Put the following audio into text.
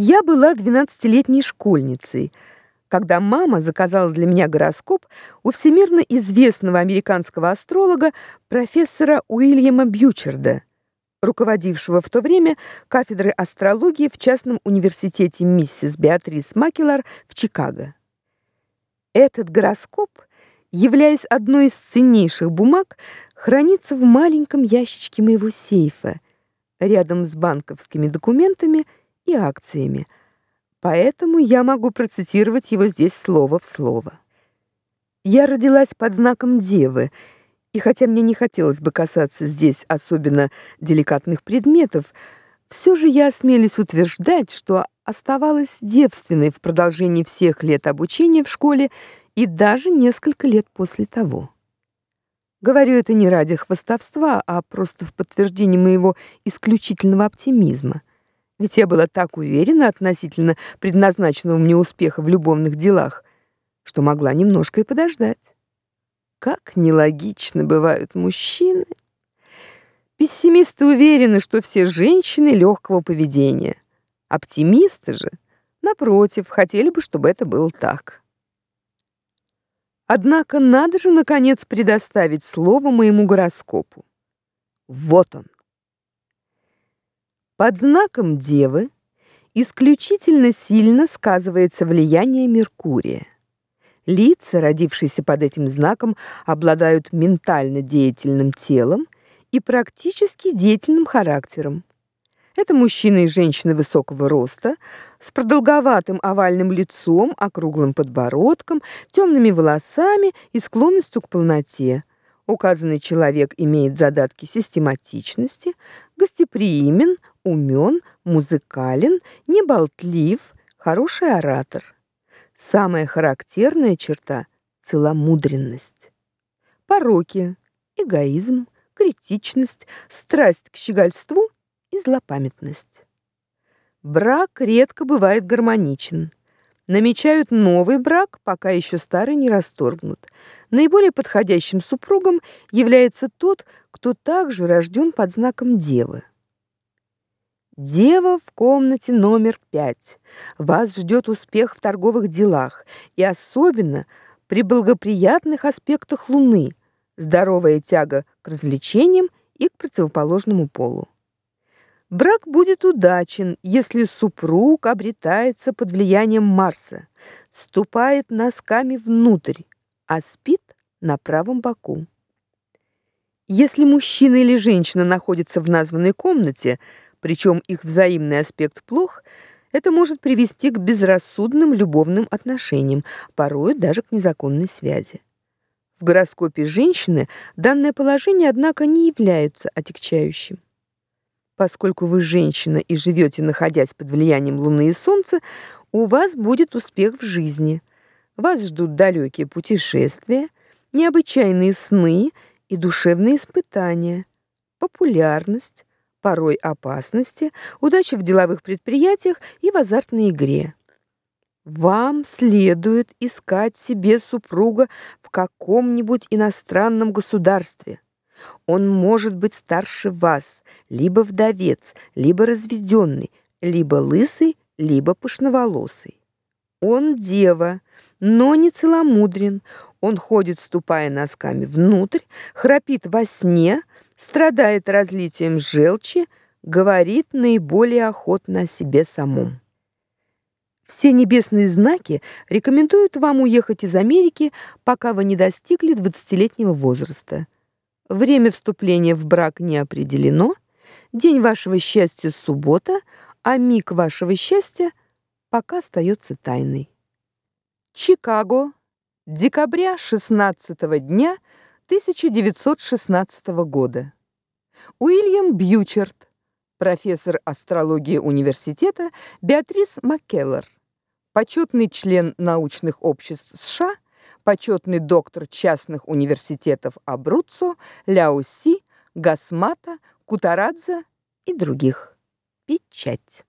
Я была двенадцатилетней школьницей, когда мама заказала для меня гороскоп у всемирно известного американского астролога профессора Уильяма Бьючерда, руководившего в то время кафедрой астрологии в частном университете миссис Беатрис Маккеллар в Чикаго. Этот гороскоп, являясь одной из ценнейших бумаг, хранится в маленьком ящичке моего сейфа рядом с банковскими документами и акциями. Поэтому я могу процитировать его здесь слово в слово. Я родилась под знаком Девы, и хотя мне не хотелось бы касаться здесь особенно деликатных предметов, все же я осмелюсь утверждать, что оставалась девственной в продолжении всех лет обучения в школе и даже несколько лет после того. Говорю это не ради хвастовства, а просто в подтверждение моего исключительного оптимизма. Ведь я была так уверена относительно предназначенного мне успеха в любовных делах, что могла немножко и подождать. Как нелогично бывают мужчины. Пессимисты уверены, что все женщины легкого поведения. Оптимисты же, напротив, хотели бы, чтобы это было так. Однако надо же наконец предоставить слово моему гороскопу. Вот он. Под знаком Девы исключительно сильно сказывается влияние Меркурия. Лица, родившиеся под этим знаком, обладают ментально деятельным телом и практически деятельным характером. Это мужчины и женщины высокого роста, с продолговатым овальным лицом, округлым подбородком, темными волосами и склонностью к полноте. Указанный человек имеет задатки систематичности, гостеприимен, умен, музыкален, неболтлив, хороший оратор. Самая характерная черта целомудренность. Пороки: эгоизм, критичность, страсть к щегольству и злопамятность. Брак редко бывает гармоничен. Намечают новый брак, пока еще старый не расторгнут. Наиболее подходящим супругом является тот, кто также рожден под знаком Девы. Дева в комнате номер пять. Вас ждет успех в торговых делах, и особенно при благоприятных аспектах Луны, здоровая тяга к развлечениям и к противоположному полу. Брак будет удачен, если супруг обретается под влиянием Марса, ступает носками внутрь, а спит на правом боку. Если мужчина или женщина находятся в названной комнате, причем их взаимный аспект плох, это может привести к безрассудным любовным отношениям, порой даже к незаконной связи. В гороскопе женщины данное положение, однако, не является отягчающим. Поскольку вы женщина и живете, находясь под влиянием Луны и Солнца, у вас будет успех в жизни. Вас ждут далекие путешествия, необычайные сны и душевные испытания, популярность, порой опасности, удача в деловых предприятиях и в азартной игре. Вам следует искать себе супруга в каком-нибудь иностранном государстве. Он может быть старше вас, либо вдовец, либо разведенный, либо лысый, либо пышноволосый. Он дева, но не целомудрен. Он ходит, ступая носками внутрь, храпит во сне, страдает разлитием желчи, говорит наиболее охотно о себе самом. Все небесные знаки рекомендуют вам уехать из Америки, пока вы не достигли двадцатилетнего возраста. Время вступления в брак не определено. День вашего счастья суббота, а миг вашего счастья пока остается тайной. Чикаго, декабря 16 дня 1916 года. Уильям Бьючерт, профессор астрологии университета Беатрис Маккеллар, почетный член научных обществ США почетный доктор частных университетов Абруццо, Ляоси, Гасмата, Кутарадзе и других. Печать.